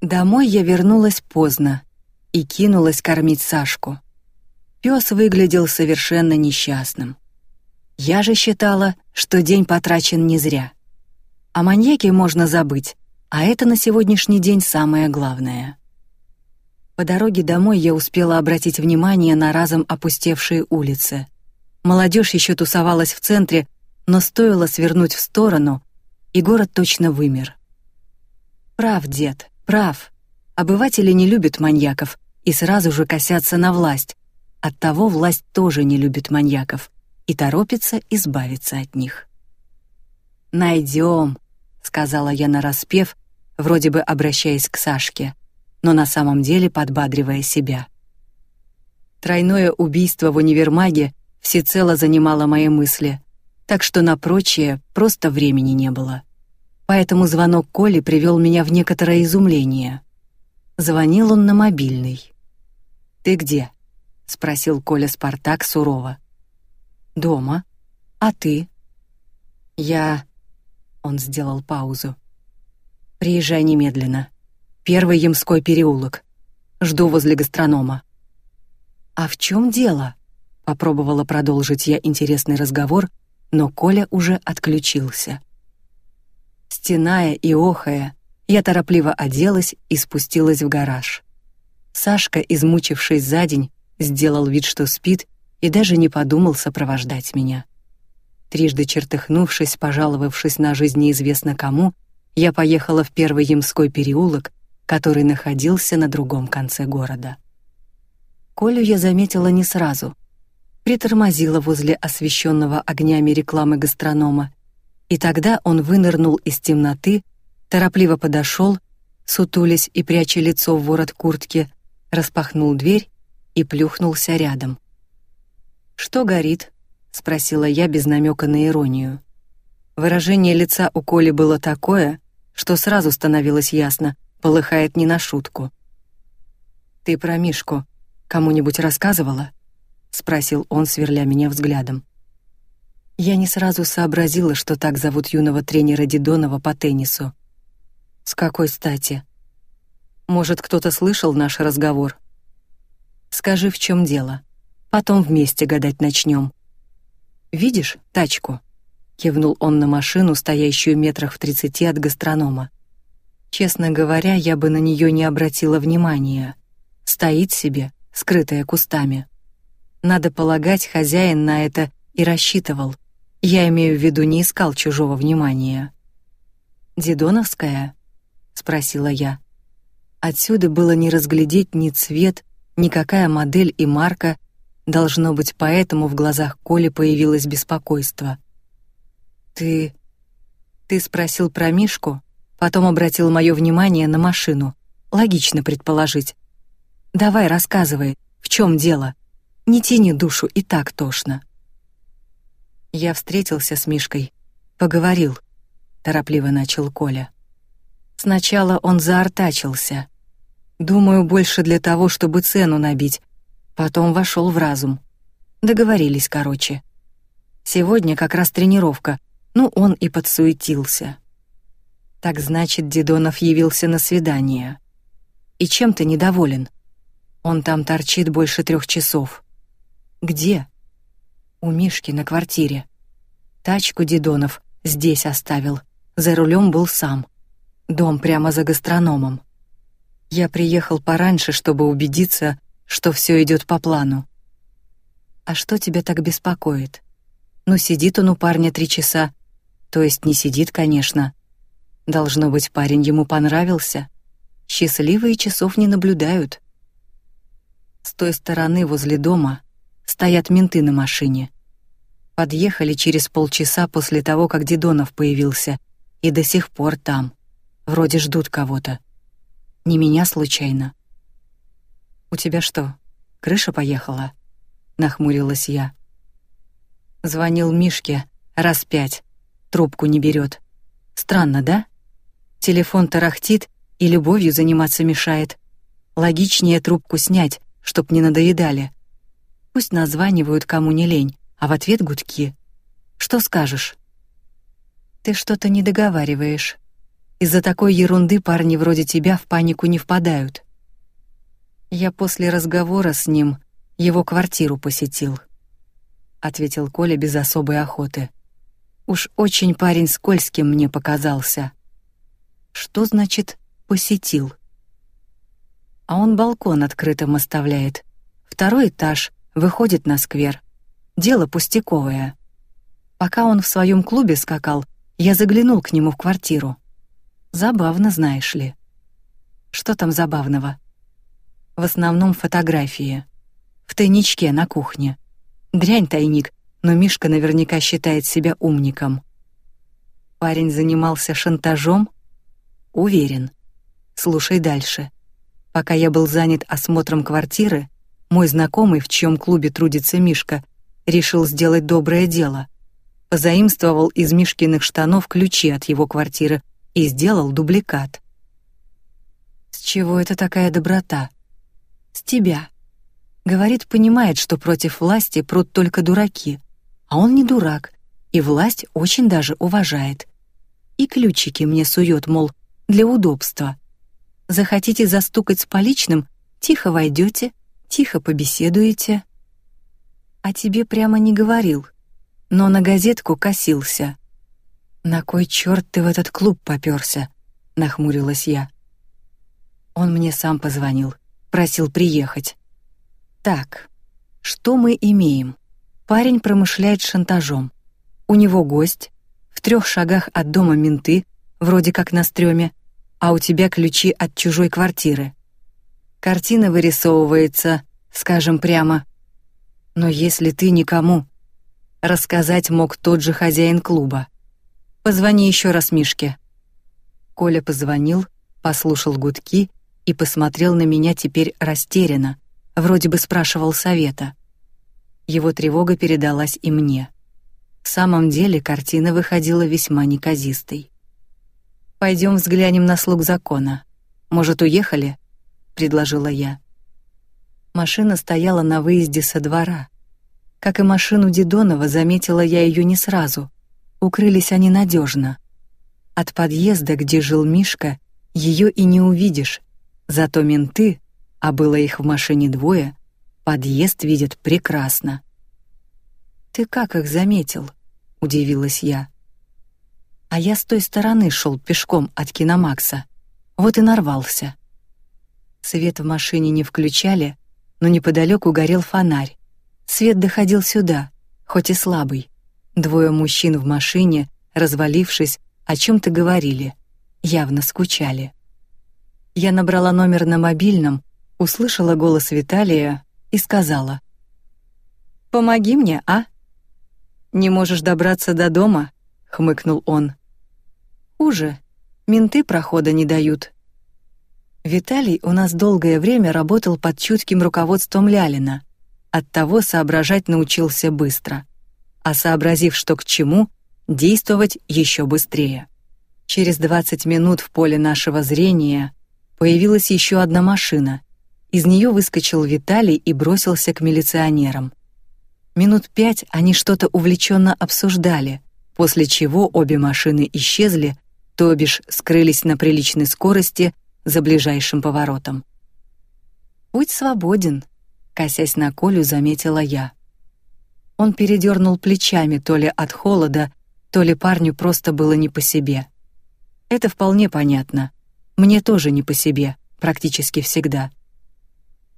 Домой я вернулась поздно и кинулась кормить Сашку. Пёс выглядел совершенно несчастным. Я же считала, что день потрачен не зря. О маньяке можно забыть, а это на сегодняшний день самое главное. По дороге домой я успела обратить внимание на разом опустевшие улицы. Молодежь еще тусовалась в центре, но стоило свернуть в сторону, и город точно вымер. Прав дед, прав. Обыватели не любят маньяков и сразу же косятся на власть. Оттого власть тоже не любит маньяков и торопится избавиться от них. Найдем, сказала я на распев, вроде бы обращаясь к Сашке, но на самом деле подбадривая себя. Тройное убийство в универмаге всецело занимало мои мысли, так что на прочее просто времени не было. Поэтому звонок Коли привел меня в некоторое изумление. Звонил он на мобильный. Ты где? спросил Коля Спартак сурово. Дома. А ты? Я Он сделал паузу. Приезжай немедленно. Первый Ямской переулок. Жду возле гастронома. А в чем дело? Попробовала продолжить я интересный разговор, но Коля уже отключился. Стеная и охая, я торопливо оделась и спустилась в гараж. Сашка, измучившись за день, сделал вид, что спит, и даже не подумал сопровождать меня. Трижды чертыхнувшись, пожаловавшись на жизнь неизвестно кому, я поехала в Первый Ямской переулок, который находился на другом конце города. Колю я заметила не сразу. Притормозила возле освещенного огнями рекламы гастронома, и тогда он вынырнул из темноты, торопливо подошел, сутулясь и пряча лицо в ворот куртки, распахнул дверь и плюхнулся рядом. Что горит? спросила я без намека на иронию. Выражение лица у Коли было такое, что сразу становилось ясно, полыхает не на шутку. Ты про Мишку кому-нибудь рассказывала? спросил он, сверля меня взглядом. Я не сразу сообразила, что так зовут юного тренера Дидонова по теннису. С какой стати? Может, кто-то слышал наш разговор? Скажи, в чем дело. Потом вместе гадать начнем. Видишь тачку? кивнул он на машину, стоящую метрах в тридцати от гастронома. Честно говоря, я бы на нее не обратила внимания. Стоит себе, скрытая кустами. Надо полагать, хозяин на это и рассчитывал. Я имею в виду, не искал чужого внимания. Дедоновская? спросила я. Отсюда было не разглядеть ни цвет, ни какая модель и марка. Должно быть, поэтому в глазах Коли появилось беспокойство. Ты ты спросил про Мишку, потом обратил мое внимание на машину. Логично предположить. Давай, рассказывай, в чем дело? Не тяни душу, и так тошно. Я встретился с Мишкой, поговорил. Торопливо начал Коля. Сначала он заортачился. Думаю, больше для того, чтобы цену набить. Потом вошел в разум. Договорились, короче. Сегодня как раз тренировка, ну, он и подсуетился. Так значит, Дедонов явился на свидание. И чем ты недоволен? Он там торчит больше трех часов. Где? У Мишки на квартире. Тачку Дедонов здесь оставил. За рулем был сам. Дом прямо за гастрономом. Я приехал пораньше, чтобы убедиться, что все идет по плану. А что тебя так беспокоит? Ну сидит он у парня три часа, то есть не сидит, конечно. Должно быть, парень ему понравился. Счастливые часов не наблюдают. С той стороны возле дома стоят менты на машине. Подъехали через полчаса после того, как Дедонов появился, и до сих пор там. Вроде ждут кого-то. Не меня случайно. У тебя что, крыша поехала? Нахмурилась я. Звонил Мишке раз пять трубку не берет. Странно, да? Телефон тарахтит и любовью заниматься мешает. Логичнее трубку снять, чтоб не надоедали. Пусть названивают кому не лень, а в ответ гудки. Что скажешь? Ты что-то не договариваешь. Из-за такой ерунды парни вроде тебя в панику не впадают. Я после разговора с ним его квартиру посетил, ответил Коля без особой охоты. Уж очень парень скользким мне показался. Что значит посетил? А он балкон открытым оставляет. Второй этаж выходит на сквер. Дело пустяковое. Пока он в своем клубе скакал, я заглянул к нему в квартиру. Забавно, знаешь ли. Что там забавного? В основном фотографии. В тайничке на кухне. Дрянь тайник, но Мишка наверняка считает себя умником. Парень занимался шантажом? Уверен. Слушай дальше. Пока я был занят осмотром квартиры, мой знакомый, в чьем клубе трудится Мишка, решил сделать доброе дело. Позаимствовал из Мишкиных штанов ключи от его квартиры и сделал дубликат. С чего это такая доброта? С тебя. Говорит, понимает, что против власти прут только дураки, а он не дурак, и власть очень даже уважает. И ключики мне сует, мол, для удобства. Захотите застукать с поличным, тихо войдете, тихо побеседуете. А тебе прямо не говорил, но на газетку косился. На кой черт ты в этот клуб попёрся? Нахмурилась я. Он мне сам позвонил, просил приехать. Так, что мы имеем? Парень промышляет шантажом. У него гость, в трех шагах от дома менты, вроде как на стреме, а у тебя ключи от чужой квартиры. Картина вырисовывается, скажем прямо. Но если ты никому рассказать мог тот же хозяин клуба. Позвони еще раз Мишке. Коля позвонил, послушал гудки и посмотрел на меня теперь растерянно, вроде бы спрашивал совета. Его тревога передалась и мне. В самом деле картина выходила весьма неказистой. Пойдем взглянем на слуг закона. Может, уехали? Предложила я. Машина стояла на выезде со двора. Как и машину Дедонова, заметила я ее не сразу. Укрылись они надежно. От подъезда, где жил Мишка, ее и не увидишь. Зато менты, а было их в машине двое, подъезд видят прекрасно. Ты как их заметил? удивилась я. А я с той стороны шел пешком от Киномакса. Вот и нарвался. Свет в машине не включали, но неподалеку горел фонарь. Свет доходил сюда, хоть и слабый. Двое мужчин в машине, развалившись, о чем то говорили, явно скучали. Я набрала номер на мобильном, услышала голос Виталия и сказала: "Помоги мне, а? Не можешь добраться до дома?" хмыкнул он. "Хуже. Менты прохода не дают". Виталий у нас долгое время работал под чутким руководством Лялина. Оттого соображать научился быстро а сообразив, что к чему, действовать еще быстрее. Через 20 минут в поле нашего зрения появилась еще одна машина. Из нее выскочил Виталий и бросился к милиционерам. Минут пять они что-то увлеченно обсуждали, после чего обе машины исчезли, то бишь скрылись на приличной скорости за ближайшим поворотом. Путь свободен, косясь на Колю, заметила я. Он передернул плечами то ли от холода, то ли парню просто было не по себе. Это вполне понятно. Мне тоже не по себе, практически всегда.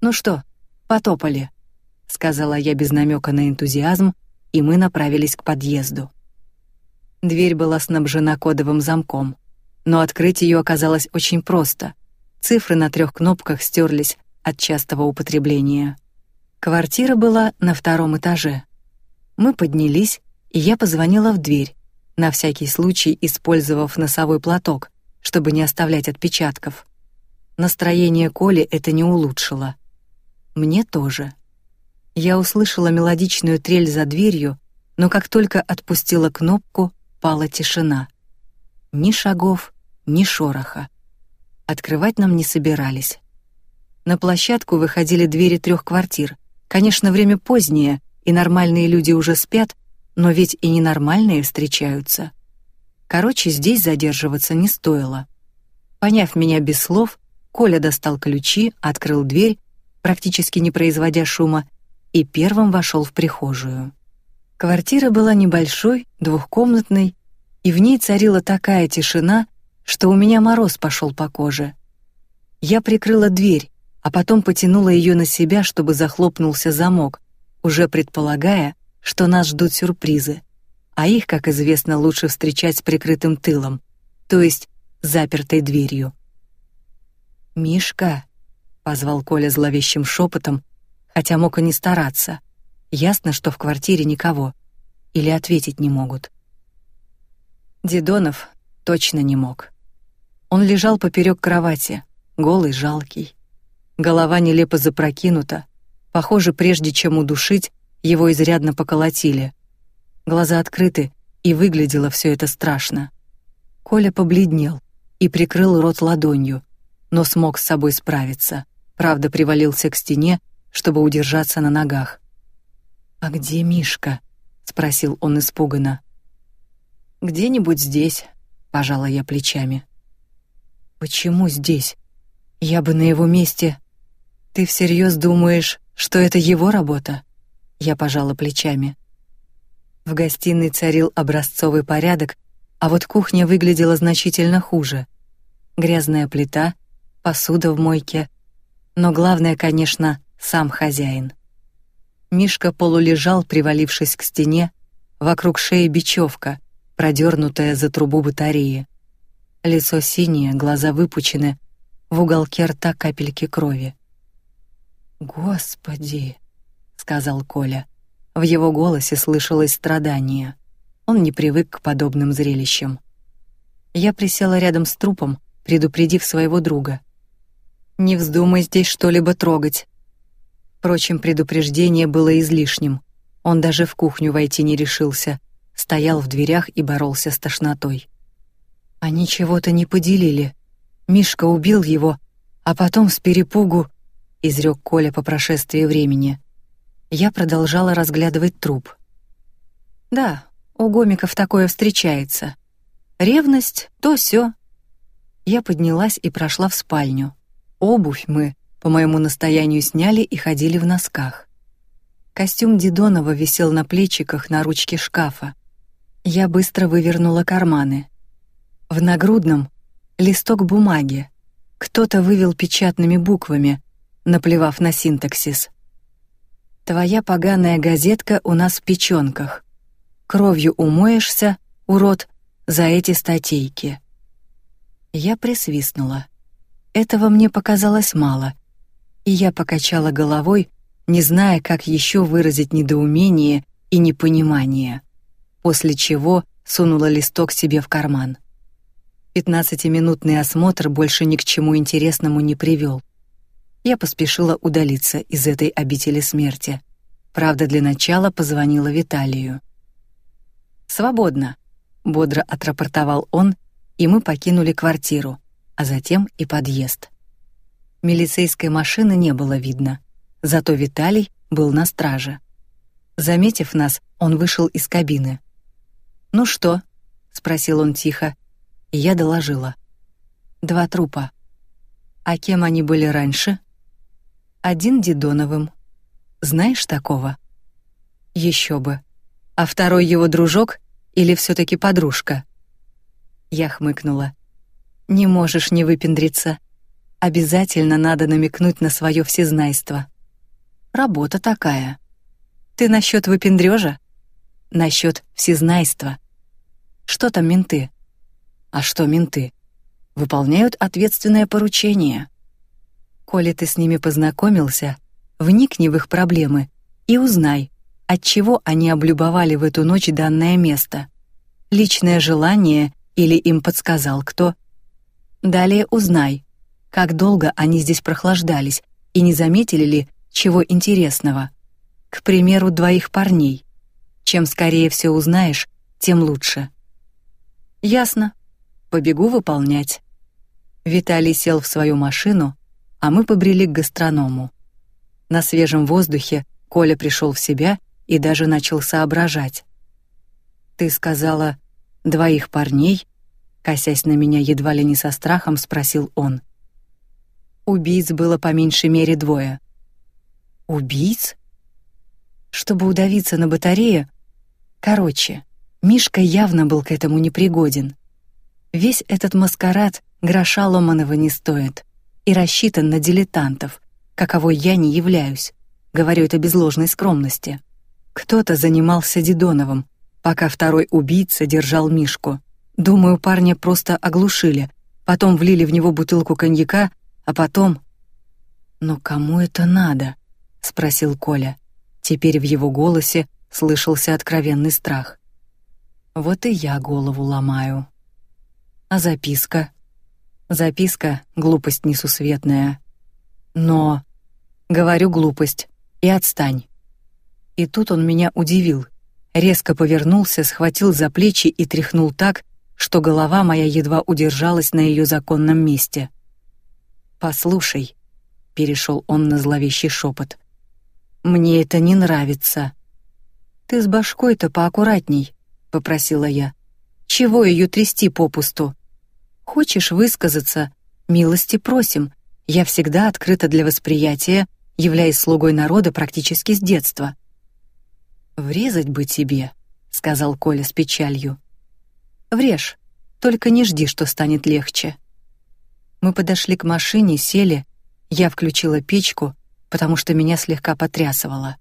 Ну что, потопали, сказала я без намека на энтузиазм, и мы направились к подъезду. Дверь была снабжена кодовым замком, но открыть ее оказалось очень просто. Цифры на трех кнопках стерлись от частого употребления. Квартира была на втором этаже. Мы поднялись, и я позвонила в дверь, на всякий случай использовав носовой платок, чтобы не оставлять отпечатков. Настроение Коли это не улучшило. Мне тоже. Я услышала мелодичную трель за дверью, но как только отпустила кнопку, пала тишина. Ни шагов, ни шороха. Открывать нам не собирались. На площадку выходили двери трех квартир. Конечно, время позднее, и нормальные люди уже спят, но ведь и ненормальные встречаются. Короче, здесь задерживаться не стоило. Поняв меня без слов, Коля достал ключи, открыл дверь, практически не производя шума, и первым вошел в прихожую. Квартира была небольшой, двухкомнатной, и в ней царила такая тишина, что у меня мороз пошел по коже. Я прикрыла дверь, а потом потянула ее на себя, чтобы захлопнулся замок, уже предполагая, что нас ждут сюрпризы. А их, как известно, лучше встречать с прикрытым тылом, то есть запертой дверью. Мишка позвал Коля зловещим шепотом, хотя мог и не стараться. Ясно, что в квартире никого. Или ответить не могут. Дедонов точно не мог. Он лежал поперек кровати, голый, жалкий. Голова нелепо запрокинута. Похоже, прежде чем удушить, его изрядно поколотили. Глаза открыты, и выглядело все это страшно. Коля побледнел и прикрыл рот ладонью, но смог с собой справиться. Правда, привалился к стене, чтобы удержаться на ногах. «А где Мишка?» — спросил он испуганно. «Где-нибудь здесь», — пожала я плечами. «Почему здесь? Я бы на его месте...» «Ты всерьез думаешь, что это его работа?» Я пожала плечами. В гостиной царил образцовый порядок, а вот кухня выглядела значительно хуже. Грязная плита, посуда в мойке, но главное, конечно, сам хозяин. Мишка полулежал, привалившись к стене, вокруг шеи бечевка, продернутая за трубу батареи. Лицо синее, глаза выпучены, в уголке рта капельки крови. Господи, сказал Коля. В его голосе слышалось страдание. Он не привык к подобным зрелищам. Я присела рядом с трупом, предупредив своего друга. Не вздумай здесь что-либо трогать. Впрочем, предупреждение было излишним. Он даже в кухню войти не решился, стоял в дверях и боролся с тошнотой. Они чего-то не поделили. Мишка убил его, а потом с перепугу изрек Коля по прошествии времени. Я продолжала разглядывать труп. Да, у гомиков такое встречается. Ревность, то все. Я поднялась и прошла в спальню. Обувь мы по моему настоянию сняли и ходили в носках. Костюм Дидонова висел на плечиках на ручке шкафа. Я быстро вывернула карманы. В нагрудном листок бумаги. Кто-то вывел печатными буквами, наплевав на синтаксис. Твоя поганая газетка у нас в печёнках. Кровью умоешься, урод, за эти статейки. Я присвистнула. Этого мне показалось мало, и я покачала головой, не зная, как еще выразить недоумение и непонимание, после чего сунула листок себе в карман. Пятнадцатиминутный осмотр больше ни к чему интересному не привел я поспешила удалиться из этой обители смерти. Правда, для начала позвонила Виталию. «Свободно», — бодро отрапортовал он, и мы покинули квартиру, а затем и подъезд. Милицейской машины не было видно, зато Виталий был на страже. Заметив нас, он вышел из кабины. «Ну что?» — спросил он тихо, я доложила. «Два трупа. А кем они были раньше?» один Дидоновым. Знаешь такого? Еще бы. А второй его дружок или все таки подружка? Я хмыкнула. Не можешь не выпендриться. Обязательно надо намекнуть на свое всезнайство. Работа такая. Ты насчет выпендрежа? Насчет всезнайства. Что там менты? А что менты? Выполняют ответственное поручение. Коли ты с ними познакомился, вникни в их проблемы и узнай, от чего они облюбовали в эту ночь данное место. Личное желание или им подсказал кто? Далее узнай, как долго они здесь прохлаждались и не заметили ли чего интересного. К примеру, двоих парней. Чем скорее все узнаешь, тем лучше. Ясно. Побегу выполнять. Виталий сел в свою машину, а мы побрели к гастроному. На свежем воздухе Коля пришел в себя и даже начал соображать. Ты сказала, Двоих парней, косясь на меня едва ли не со страхом, спросил он. Убийц было по меньшей мере двое. Убийц? Чтобы удавиться на батарее? Короче, Мишка явно был к этому непригоден. Весь этот маскарад гроша ломаного не стоит и рассчитан на дилетантов, каковой я не являюсь. Говорю это без ложной скромности. Кто-то занимался Дидоновым, пока второй убийца держал Мишку. Думаю, парня просто оглушили, потом влили в него бутылку коньяка, а потом... «Но кому это надо?» — спросил Коля. Теперь в его голосе слышался откровенный страх. «Вот и я голову ломаю». «А записка?» «Записка — глупость несусветная». «Но...» «Говорю глупость. И отстань». И тут он меня удивил. Резко повернулся, схватил за плечи и тряхнул так, что голова моя едва удержалась на ее законном месте. «Послушай», — перешел он на зловещий шепот, — «мне это не нравится». «Ты с башкой-то поаккуратней», — попросила я. «Чего ее трясти попусту? Хочешь высказаться? Милости просим. Я всегда открыта для восприятия, являясь слугой народа практически с детства». «Врезать бы тебе», — сказал Коля с печалью. «Врежь, только не жди, что станет легче». Мы подошли к машине, сели, я включила печку, потому что меня слегка потрясывало.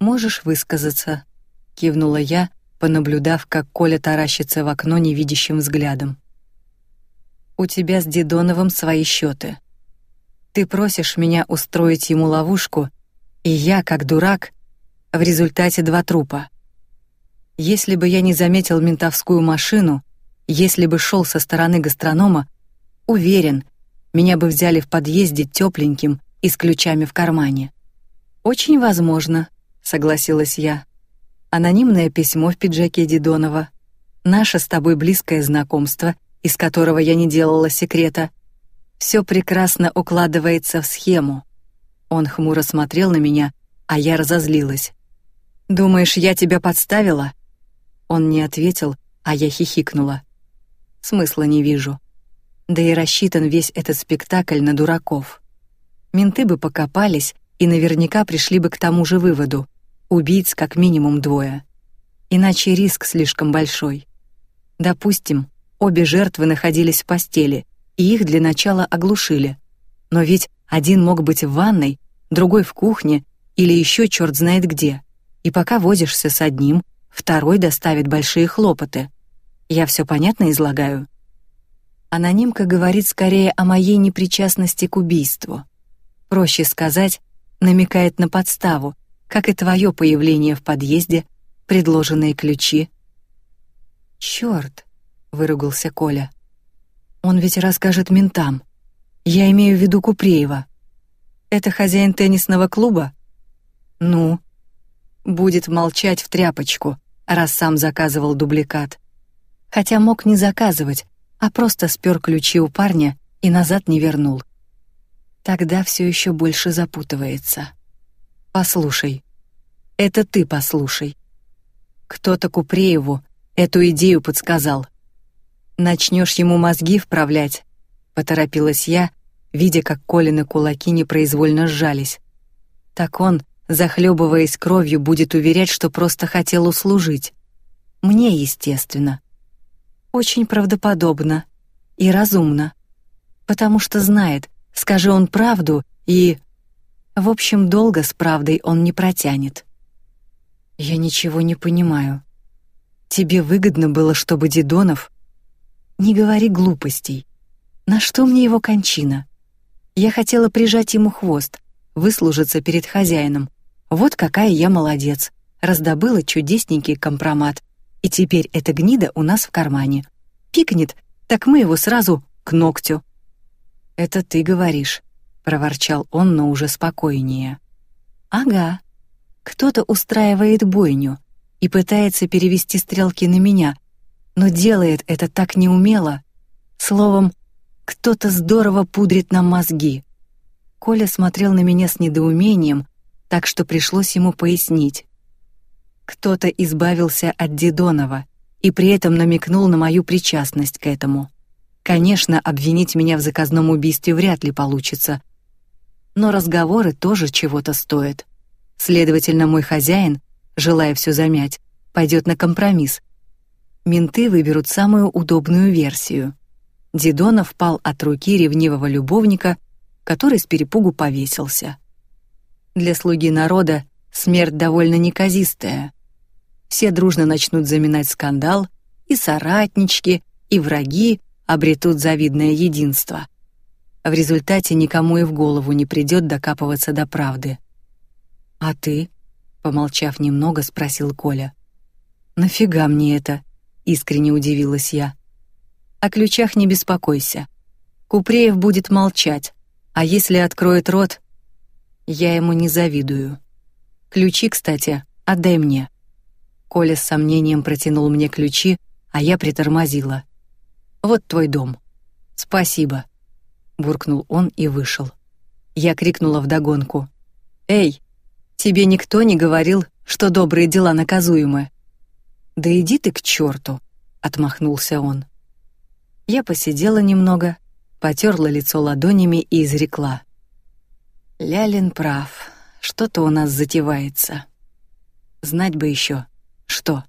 «Можешь высказаться», — кивнула я, понаблюдав, как Коля таращится в окно невидящим взглядом. «У тебя с Дедоновым свои счеты. Ты просишь меня устроить ему ловушку, и я, как дурак, в результате два трупа. Если бы я не заметил ментовскую машину, если бы шел со стороны гастронома, уверен, меня бы взяли в подъезде тепленьким и с ключами в кармане. Очень возможно, согласилась я. Анонимное письмо в пиджаке Дидонова, наше с тобой близкое знакомство, из которого я не делала секрета. Все прекрасно укладывается в схему. Он хмуро смотрел на меня, а я разозлилась. Думаешь, я тебя подставила? Он не ответил, а я хихикнула. Смысла не вижу. Да и рассчитан весь этот спектакль на дураков. Менты бы покопались и наверняка пришли бы к тому же выводу: убийц как минимум двое. Иначе риск слишком большой. Допустим, обе жертвы находились в постели, и их для начала оглушили. Но ведь один мог быть в ванной, другой в кухне или еще черт знает где и пока возишься с одним, второй доставит большие хлопоты. Я все понятно излагаю. Анонимка говорит скорее о моей непричастности к убийству. Проще сказать, намекает на подставу, как и твое появление в подъезде, предложенные ключи. Черт, выругался Коля. Он ведь расскажет ментам. Я имею в виду Купреева. Это хозяин теннисного клуба? Ну, будет молчать в тряпочку, раз сам заказывал дубликат. Хотя мог не заказывать, а просто спер ключи у парня и назад не вернул. Тогда все еще больше запутывается. Послушай. Это ты послушай. Кто-то Купрееву эту идею подсказал. Начнешь ему мозги вправлять, поторопилась я, видя, как Колины кулаки непроизвольно сжались. Так он захлебываясь кровью, будет уверять, что просто хотел услужить. Мне, естественно. Очень правдоподобно и разумно. Потому что знает, скажи он правду, и... В общем, долго с правдой он не протянет. Я ничего не понимаю. Тебе выгодно было, чтобы Дидонов... Не говори глупостей. На что мне его кончина? Я хотела прижать ему хвост, выслужиться перед хозяином, вот какая я молодец. Раздобыла чудесненький компромат. И теперь эта гнида у нас в кармане. Пикнет, так мы его сразу к ногтю. Это ты говоришь, проворчал он, но уже спокойнее. Ага. Кто-то устраивает бойню и пытается перевести стрелки на меня, но делает это так неумело. Словом, кто-то здорово пудрит нам мозги. Коля смотрел на меня с недоумением, так что пришлось ему пояснить. Кто-то избавился от Дидонова и при этом намекнул на мою причастность к этому. Конечно, обвинить меня в заказном убийстве вряд ли получится, но разговоры тоже чего-то стоят. Следовательно, мой хозяин, желая все замять, пойдет на компромисс. Менты выберут самую удобную версию. Дидонов пал от руки ревнивого любовника, который с перепугу повесился. Для слуги народа смерть довольно неказистая. Все дружно начнут заминать скандал, и соратнички, и враги обретут завидное единство. В результате никому и в голову не придет докапываться до правды. А ты, помолчав немного, спросил Коля. Нафига мне это? Искренне удивилась я. О ключах не беспокойся. Купреев будет молчать, а если откроет рот, я ему не завидую. Ключи, кстати, отдай мне. Коля с сомнением протянул мне ключи, а я притормозила. Вот твой дом. Спасибо, буркнул он и вышел. Я крикнула вдогонку: "Эй, тебе никто не говорил, что добрые дела наказуемы?" "Да иди ты к черту!» — отмахнулся он. Я посидела немного, потерла лицо ладонями и изрекла: "Лялин прав, что-то у нас затевается. Знать бы еще, что".